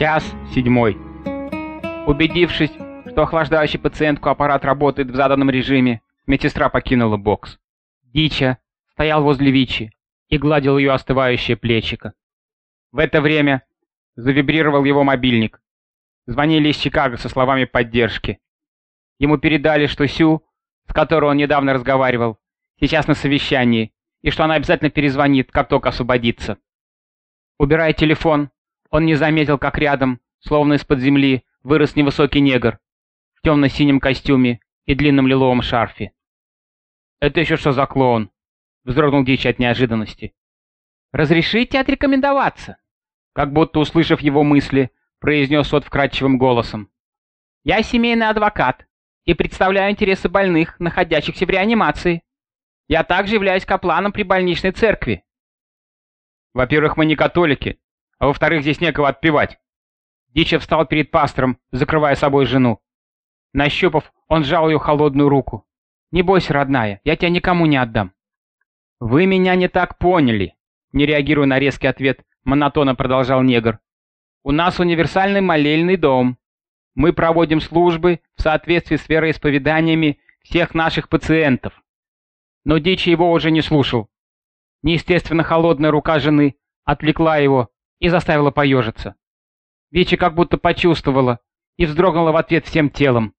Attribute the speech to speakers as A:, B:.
A: Час седьмой. Убедившись, что охлаждающий пациентку аппарат работает в заданном режиме, медсестра покинула бокс. Дича стоял возле Вичи и гладил ее остывающее плечико. В это время завибрировал его мобильник. Звонили из Чикаго со словами поддержки. Ему передали, что Сю, с которой он недавно разговаривал, сейчас на совещании, и что она обязательно перезвонит, как только освободится. Убирая телефон, он не заметил, как рядом, словно из-под земли, вырос невысокий негр в темно-синем костюме и длинном лиловом шарфе. «Это еще что за клоун?» — вздрогнул Дичь от неожиданности. «Разрешите отрекомендоваться?» Как будто услышав его мысли, произнес тот вкрадчивым голосом. «Я семейный адвокат и представляю интересы больных, находящихся в реанимации. Я также являюсь капланом при больничной церкви». «Во-первых, мы не католики, а во-вторых, здесь некого отпевать. Дича встал перед пастором, закрывая собой жену. Нащупав, он сжал ее холодную руку. «Не бойся, родная, я тебя никому не отдам». «Вы меня не так поняли», — не реагируя на резкий ответ, монотонно продолжал негр. «У нас универсальный молельный дом. Мы проводим службы в соответствии с вероисповеданиями всех наших пациентов». Но Дичи его уже не слушал. Неестественно холодная рука жены отвлекла его и заставила поежиться. Вичи как будто почувствовала и вздрогнула в ответ всем телом.